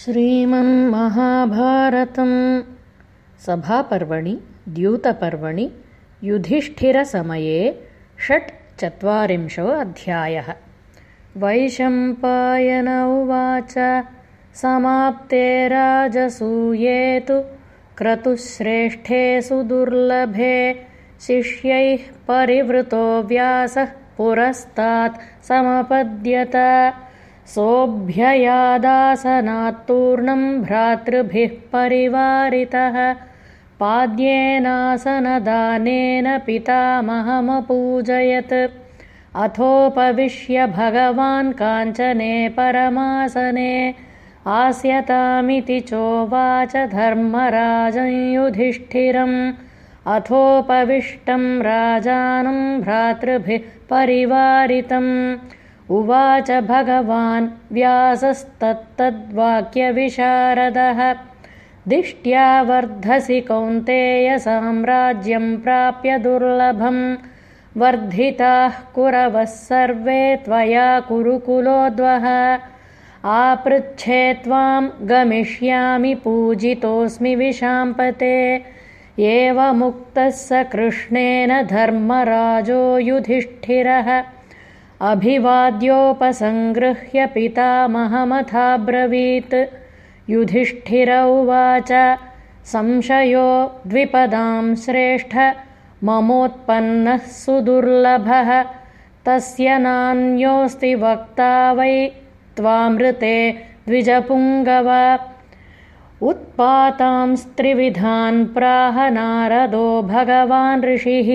श्रीमन्महाभारतं सभापर्वणि द्यूतपर्वणि युधिष्ठिरसमये षट्चत्वारिंशो अध्यायः। वैशम्पायन उवाच समाप्ते राजसूये तु क्रतुश्रेष्ठे सुदुर्लभे शिष्यैः परिवृतो व्यासः पुरस्तात् समपद्यत सोऽभ्ययादासनात्तूर्णं भ्रातृभिः परिवारितः। पाद्येनासनदानेन पितामहमपूजयत्। अथोपविश्य भगवान् काञ्चने परमासने आस्यतामिति चोवाच धर्मराजयुधिष्ठिरम् अथोपविष्टं राजानं भ्रातृभिः परिवारितम् उवाच भगवान् व्यासस्तत्तद्वाक्यविशारदः। दिष्ट्या वर्धसि कौन्तेयसाम्राज्यं प्राप्य दुर्लभम्। वर्धिताः कुरवः सर्वे त्वया कुरुकुलोद्वः आपृच्छे त्वां गमिष्यामि पूजितोऽस्मि विशाम्पते। एवमुक्तः स कृष्णेन धर्मराजो युधिष्ठिरः अभिवाद्योपसङ्गृह्य पितामहमथाब्रवीत्। युधिष्ठिर उवाच संशयो द्विपदां श्रेष्ठ ममोत्पन्नः सुदुर्लभः। तस्य नान्योऽस्ति वक्ता वै त्वामृते द्विजपुङ्गव। उत्पातांस्त्रिविधान् प्राह नारदो भगवान् ऋषिः